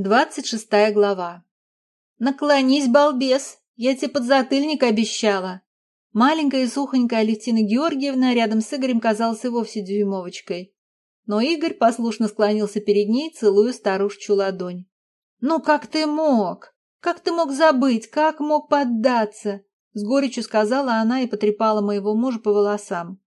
Двадцать шестая глава. «Наклонись, балбес! Я тебе подзатыльник обещала!» Маленькая и сухонькая Алевтина Георгиевна рядом с Игорем казалась и вовсе дюймовочкой. Но Игорь послушно склонился перед ней, целуя старушечью ладонь. «Ну как ты мог? Как ты мог забыть? Как мог поддаться?» С горечью сказала она и потрепала моего мужа по волосам.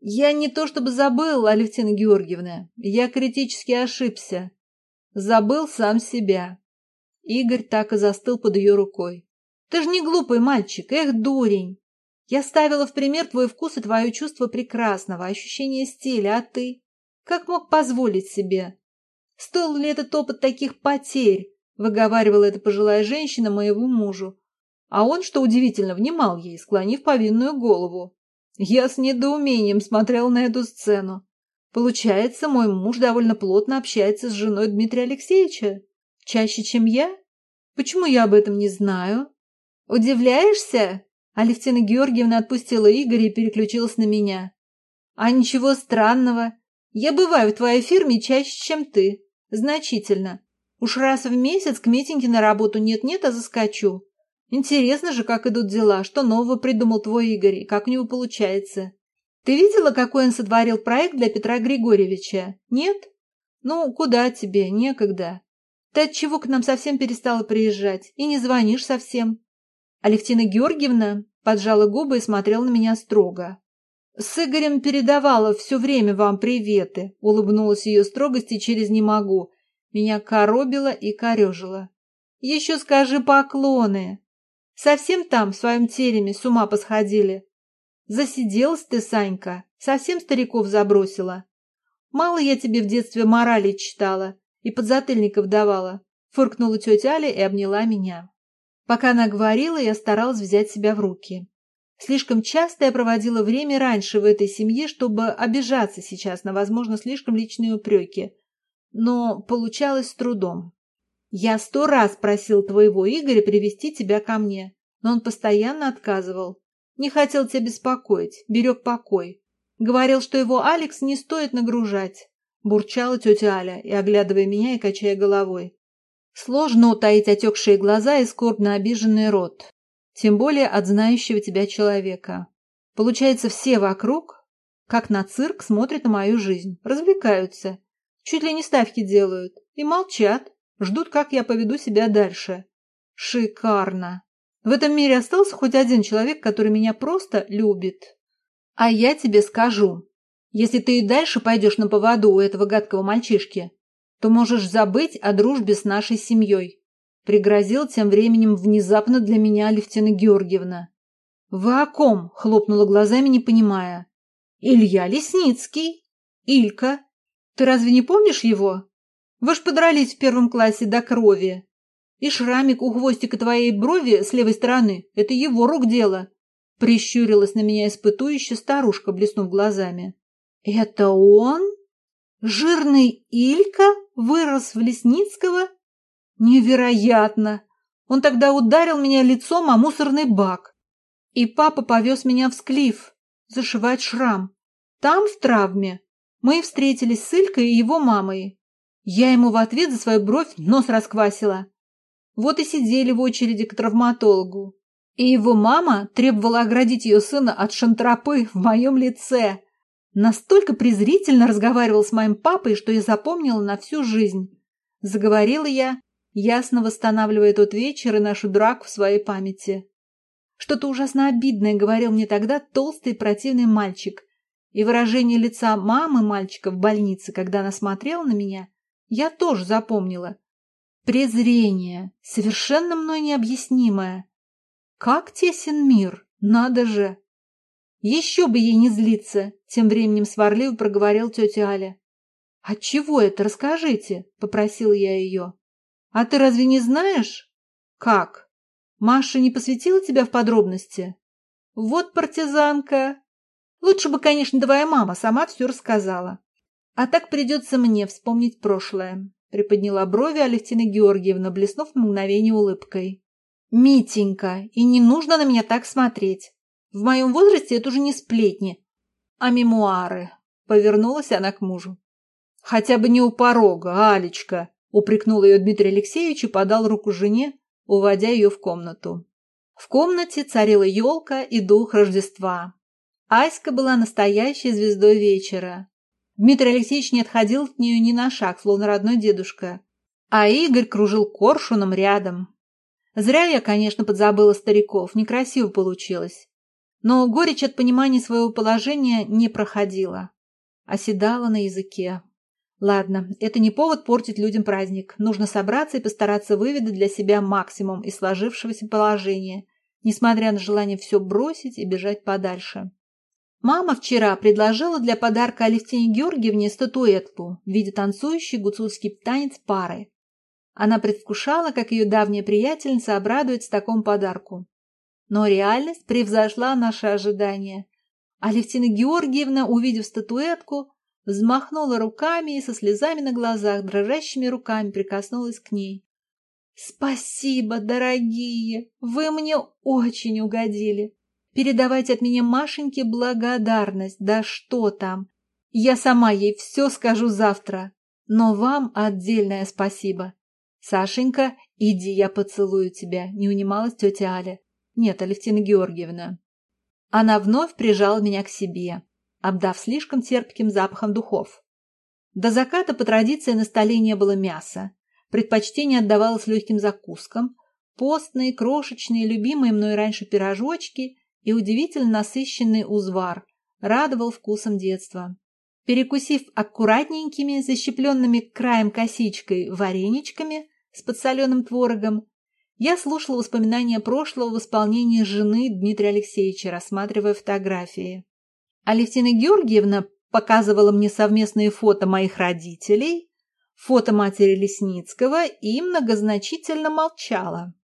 «Я не то чтобы забыл, Алевтина Георгиевна, я критически ошибся. Забыл сам себя. Игорь так и застыл под ее рукой. Ты же не глупый мальчик, эх, дурень. Я ставила в пример твой вкус и твое чувство прекрасного, ощущение стиля, а ты? Как мог позволить себе? Стоил ли этот опыт таких потерь? Выговаривала эта пожилая женщина моему мужу. А он, что удивительно, внимал ей, склонив повинную голову. Я с недоумением смотрел на эту сцену. Получается, мой муж довольно плотно общается с женой Дмитрия Алексеевича? Чаще, чем я? Почему я об этом не знаю? Удивляешься? Алевтина Георгиевна отпустила Игоря и переключилась на меня. А ничего странного. Я бываю в твоей фирме чаще, чем ты. Значительно. Уж раз в месяц к Митеньке на работу нет-нет, а заскочу. Интересно же, как идут дела, что нового придумал твой Игорь и как у него получается. Ты видела, какой он сотворил проект для Петра Григорьевича? Нет? Ну, куда тебе, некогда. Ты отчего к нам совсем перестала приезжать и не звонишь совсем? Алевтина Георгиевна поджала губы и смотрела на меня строго. «С Игорем передавала все время вам приветы», — улыбнулась ее строгости через «не могу». Меня коробило и корежило. «Еще скажи поклоны. Совсем там, в своем тереме, с ума посходили. Засиделась ты, Санька, совсем стариков забросила. Мало я тебе в детстве морали читала и подзатыльников давала. Фыркнула тетя Аля и обняла меня. Пока она говорила, я старалась взять себя в руки. Слишком часто я проводила время раньше в этой семье, чтобы обижаться сейчас на, возможно, слишком личные упреки. Но получалось с трудом. Я сто раз просил твоего Игоря привести тебя ко мне, но он постоянно отказывал. Не хотел тебя беспокоить, берег покой. Говорил, что его Алекс не стоит нагружать. Бурчала тетя Аля, и оглядывая меня и качая головой. Сложно утаить отекшие глаза и скорбно обиженный рот. Тем более от знающего тебя человека. Получается, все вокруг, как на цирк, смотрят на мою жизнь, развлекаются, чуть ли не ставки делают и молчат, ждут, как я поведу себя дальше. Шикарно! В этом мире остался хоть один человек, который меня просто любит. А я тебе скажу, если ты и дальше пойдешь на поводу у этого гадкого мальчишки, то можешь забыть о дружбе с нашей семьей. Пригрозил тем временем внезапно для меня Алевтина Георгиевна. «Вы о ком?» — хлопнула глазами, не понимая. «Илья Лесницкий. Илька. Ты разве не помнишь его? Вы ж подрались в первом классе до крови. И шрамик у хвостика твоей брови с левой стороны – это его рук дело. Прищурилась на меня испытующая старушка, блеснув глазами. Это он? Жирный Илька вырос в Лесницкого? Невероятно! Он тогда ударил меня лицом о мусорный бак. И папа повез меня в Склиф зашивать шрам. Там, в травме, мы встретились с Илькой и его мамой. Я ему в ответ за свою бровь нос расквасила. Вот и сидели в очереди к травматологу. И его мама требовала оградить ее сына от шантропы в моем лице. Настолько презрительно разговаривал с моим папой, что я запомнила на всю жизнь. Заговорила я, ясно восстанавливая тот вечер и нашу драку в своей памяти. Что-то ужасно обидное говорил мне тогда толстый противный мальчик. И выражение лица мамы мальчика в больнице, когда она смотрела на меня, я тоже запомнила. Презрение, совершенно мной необъяснимое. Как тесен мир, надо же! Еще бы ей не злиться, тем временем сварливо проговорил тетя Аля. «Отчего это, расскажите?» — попросила я ее. «А ты разве не знаешь?» «Как? Маша не посвятила тебя в подробности?» «Вот партизанка!» «Лучше бы, конечно, твоя мама сама все рассказала. А так придется мне вспомнить прошлое приподняла брови Алевтина Георгиевна, блеснув мгновение улыбкой. «Митенька, и не нужно на меня так смотреть. В моем возрасте это уже не сплетни, а мемуары», — повернулась она к мужу. «Хотя бы не у порога, Алечка», Упрекнул ее Дмитрий Алексеевич и подал руку жене, уводя ее в комнату. В комнате царила елка и дух Рождества. Аська была настоящей звездой вечера. Дмитрий Алексеевич не отходил от нее ни на шаг, словно родной дедушка. А Игорь кружил коршуном рядом. Зря я, конечно, подзабыла стариков, некрасиво получилось. Но горечь от понимания своего положения не проходила. Оседала на языке. Ладно, это не повод портить людям праздник. Нужно собраться и постараться выведать для себя максимум из сложившегося положения, несмотря на желание все бросить и бежать подальше. Мама вчера предложила для подарка Алевтине Георгиевне статуэтку в виде танцующей гуцульский танец пары. Она предвкушала, как ее давняя приятельница обрадуется такому подарку. Но реальность превзошла наши ожидания. Алевтина Георгиевна, увидев статуэтку, взмахнула руками и со слезами на глазах, дрожащими руками прикоснулась к ней. «Спасибо, дорогие! Вы мне очень угодили! Передавайте от меня Машеньке благодарность, да что там! Я сама ей все скажу завтра, но вам отдельное спасибо. Сашенька, иди, я поцелую тебя», — не унималась тетя Аля. «Нет, Алевтина Георгиевна». Она вновь прижала меня к себе, обдав слишком терпким запахом духов. До заката по традиции на столе не было мяса. Предпочтение отдавалось легким закускам, постные, крошечные, любимые мной раньше пирожочки и удивительно насыщенный узвар радовал вкусом детства. Перекусив аккуратненькими, защепленными краем косичкой вареничками с подсоленым творогом, я слушала воспоминания прошлого в исполнении жены Дмитрия Алексеевича, рассматривая фотографии. Алевтина Георгиевна показывала мне совместные фото моих родителей, фото матери Лесницкого и многозначительно молчала.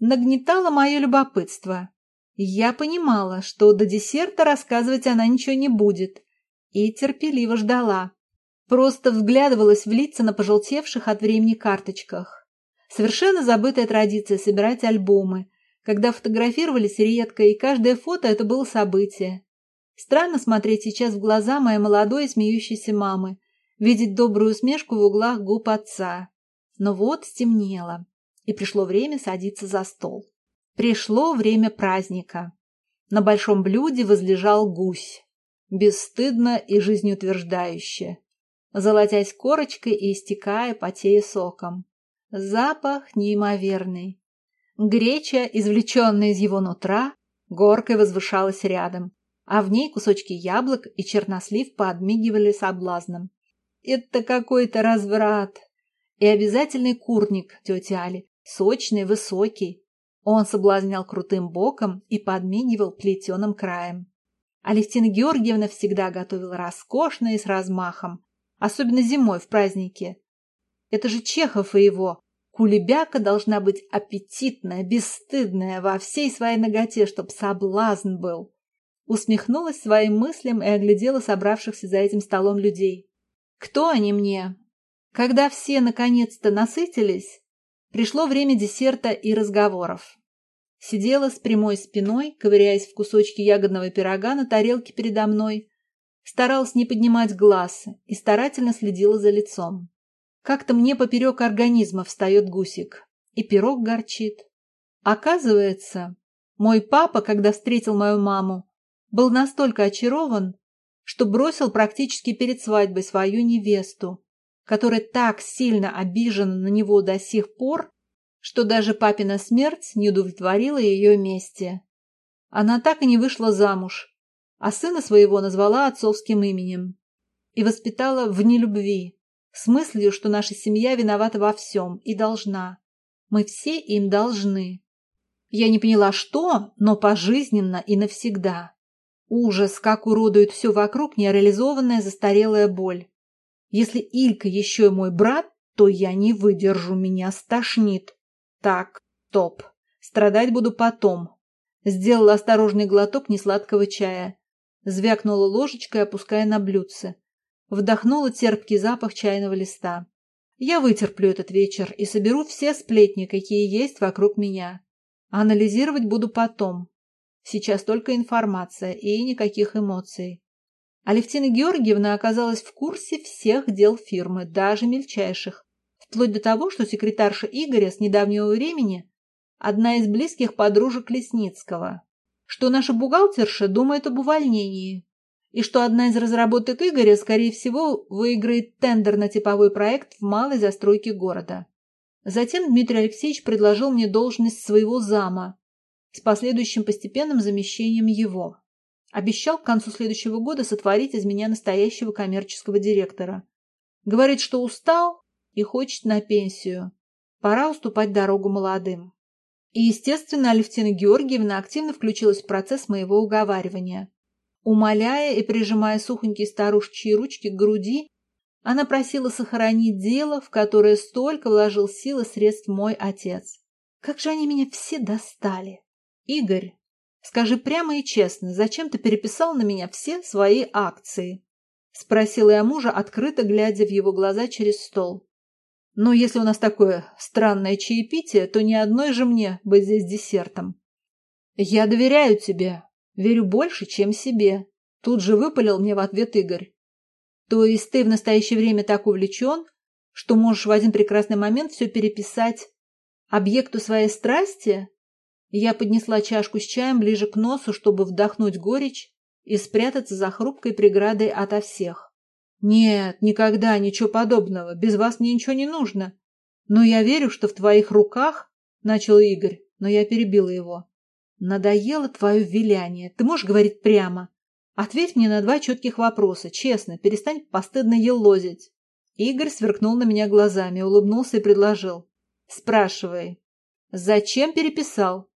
Нагнетала мое любопытство. Я понимала, что до десерта рассказывать она ничего не будет, и терпеливо ждала. Просто вглядывалась в лица на пожелтевших от времени карточках. Совершенно забытая традиция собирать альбомы, когда фотографировались редко, и каждое фото это было событие. Странно смотреть сейчас в глаза моей молодой смеющейся мамы, видеть добрую усмешку в углах губ отца. Но вот стемнело, и пришло время садиться за стол. Пришло время праздника. На большом блюде возлежал гусь, бесстыдно и жизнеутверждающе, золотясь корочкой и истекая, потея соком. Запах неимоверный. Греча, извлеченная из его нутра, горкой возвышалась рядом, а в ней кусочки яблок и чернослив подмигивали соблазном. Это какой-то разврат. И обязательный курник тети Али, сочный, высокий. Он соблазнял крутым боком и подмигивал плетеным краем. Алевтина Георгиевна всегда готовила роскошно и с размахом, особенно зимой в празднике. Это же Чехов и его. Кулебяка должна быть аппетитная, бесстыдная, во всей своей ноготе, чтоб соблазн был усмехнулась своим мыслям и оглядела собравшихся за этим столом людей. Кто они мне? Когда все наконец-то насытились, пришло время десерта и разговоров. Сидела с прямой спиной, ковыряясь в кусочки ягодного пирога на тарелке передо мной, старалась не поднимать глаз и старательно следила за лицом. Как-то мне поперек организма встает гусик, и пирог горчит. Оказывается, мой папа, когда встретил мою маму, был настолько очарован, что бросил практически перед свадьбой свою невесту, которая так сильно обижена на него до сих пор, что даже папина смерть не удовлетворила ее мести. Она так и не вышла замуж, а сына своего назвала отцовским именем и воспитала в нелюбви, с мыслью, что наша семья виновата во всем и должна. Мы все им должны. Я не поняла, что, но пожизненно и навсегда. Ужас, как уродует все вокруг нереализованная застарелая боль. Если Илька еще и мой брат, то я не выдержу, меня стошнит. Так, стоп. Страдать буду потом. Сделала осторожный глоток несладкого чая. Звякнула ложечкой, опуская на блюдце. Вдохнула терпкий запах чайного листа. Я вытерплю этот вечер и соберу все сплетни, какие есть вокруг меня. Анализировать буду потом. Сейчас только информация и никаких эмоций. Алевтина Георгиевна оказалась в курсе всех дел фирмы, даже мельчайших, Вплоть до того, что секретарша Игоря с недавнего времени одна из близких подружек Лесницкого, что наша бухгалтерша думает об увольнении, и что одна из разработок Игоря, скорее всего, выиграет тендер на типовой проект в малой застройке города. Затем Дмитрий Алексеевич предложил мне должность своего зама с последующим постепенным замещением его. Обещал к концу следующего года сотворить из меня настоящего коммерческого директора. Говорит, что устал и хочет на пенсию. Пора уступать дорогу молодым. И, естественно, Алевтина Георгиевна активно включилась в процесс моего уговаривания. Умоляя и прижимая сухонькие старушечьи ручки к груди, она просила сохранить дело, в которое столько вложил сил и средств мой отец. Как же они меня все достали! Игорь, скажи прямо и честно, зачем ты переписал на меня все свои акции? Спросила я мужа, открыто глядя в его глаза через стол. Но если у нас такое странное чаепитие, то ни одной же мне быть здесь десертом. Я доверяю тебе, верю больше, чем себе. Тут же выпалил мне в ответ Игорь. То есть ты в настоящее время так увлечен, что можешь в один прекрасный момент все переписать объекту своей страсти? Я поднесла чашку с чаем ближе к носу, чтобы вдохнуть горечь и спрятаться за хрупкой преградой ото всех. «Нет, никогда, ничего подобного. Без вас мне ничего не нужно. Но я верю, что в твоих руках...» — начал Игорь, но я перебила его. «Надоело твое виляние. Ты можешь говорить прямо. Ответь мне на два четких вопроса. Честно, перестань постыдно елозить». Игорь сверкнул на меня глазами, улыбнулся и предложил. «Спрашивай. Зачем переписал?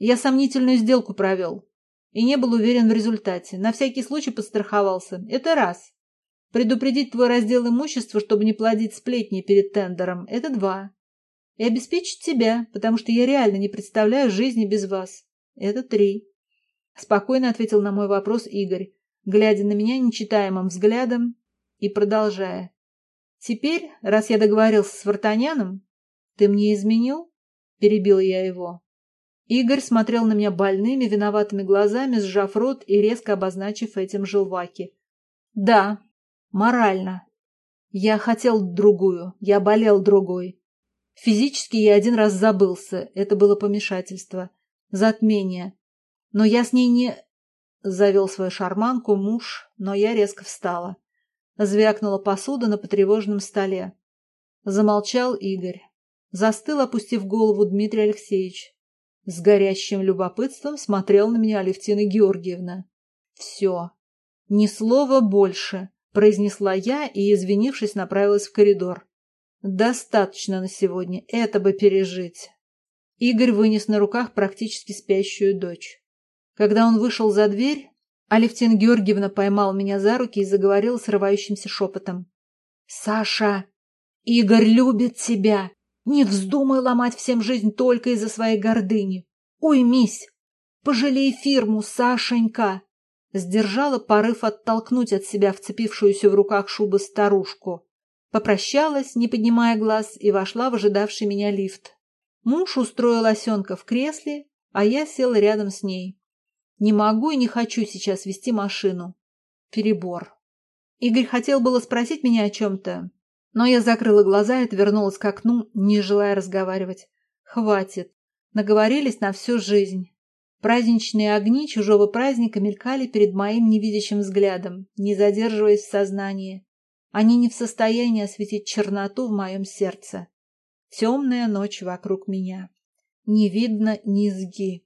Я сомнительную сделку провел и не был уверен в результате. На всякий случай подстраховался. Это раз. Предупредить твой раздел имущества, чтобы не плодить сплетни перед тендером – это два. И обеспечить тебя, потому что я реально не представляю жизни без вас – это три. Спокойно ответил на мой вопрос Игорь, глядя на меня нечитаемым взглядом и продолжая. Теперь, раз я договорился с Вартаняном, ты мне изменил? Перебил я его. Игорь смотрел на меня больными, виноватыми глазами, сжав рот и резко обозначив этим желваки. Да, Морально. Я хотел другую, я болел другой. Физически я один раз забылся, это было помешательство, затмение. Но я с ней не... Завел свою шарманку муж, но я резко встала. Звякнула посуда на потревоженном столе. Замолчал Игорь. Застыл, опустив голову Дмитрий Алексеевич. С горящим любопытством смотрел на меня Алевтина Георгиевна. Все. Ни слова больше произнесла я и, извинившись, направилась в коридор. Достаточно на сегодня, это бы пережить. Игорь вынес на руках практически спящую дочь. Когда он вышел за дверь, Алевтина Георгиевна поймал меня за руки и заговорил срывающимся шепотом. «Саша, Игорь любит тебя. Не вздумай ломать всем жизнь только из-за своей гордыни. Уймись. Пожалей фирму, Сашенька. Сдержала порыв оттолкнуть от себя вцепившуюся в руках шубы старушку. Попрощалась, не поднимая глаз, и вошла в ожидавший меня лифт. Муж устроил осенка в кресле, а я села рядом с ней. Не могу и не хочу сейчас вести машину. Перебор. Игорь хотел было спросить меня о чем-то, но я закрыла глаза и отвернулась к окну, не желая разговаривать. Хватит. Наговорились на всю жизнь. Праздничные огни чужого праздника мелькали перед моим невидящим взглядом, не задерживаясь в сознании. Они не в состоянии осветить черноту в моем сердце. Темная ночь вокруг меня. Не видно низги.